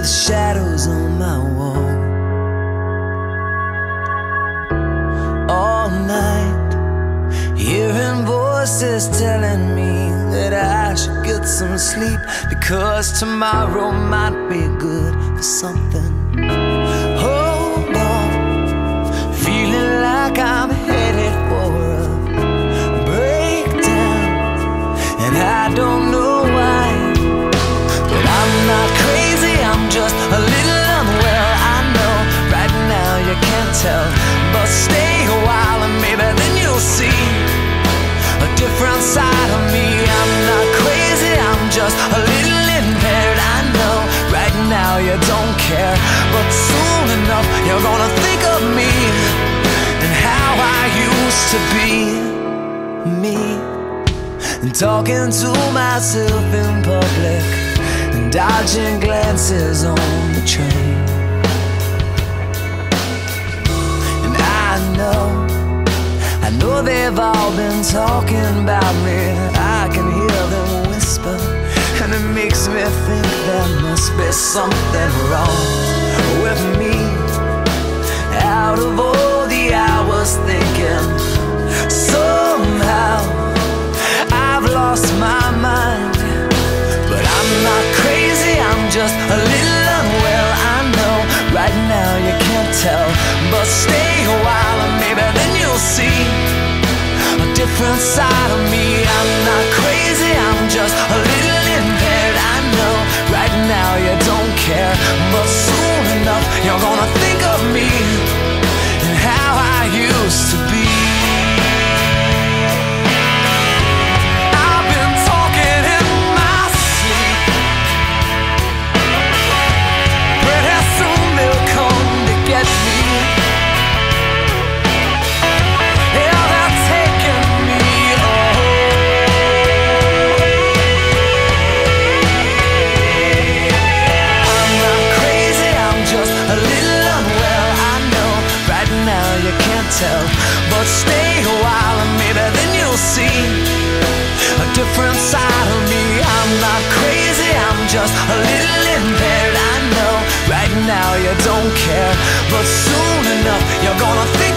with shadows on my wall. All night, hearing voices telling me that I should get some sleep because tomorrow might be good for something. Hold on, feeling like I'm headed for a breakdown, and I don't know tell, but stay a while and maybe then you'll see a different side of me. I'm not crazy, I'm just a little impaired. I know right now you don't care, but soon enough you're gonna think of me and how I used to be me. And talking to myself in public and dodging glances on the train. All been talking about me. I can hear them whisper, and it makes me think there must be something wrong different side of me. I'm not crazy, I'm just a little impaired. I know right now you don't care, but soon enough you're gonna think of me and how I used to be. You but stay a while and maybe then you'll see a different side of me. I'm not crazy, I'm just a little impaired. I know right now you don't care, but soon enough you're gonna think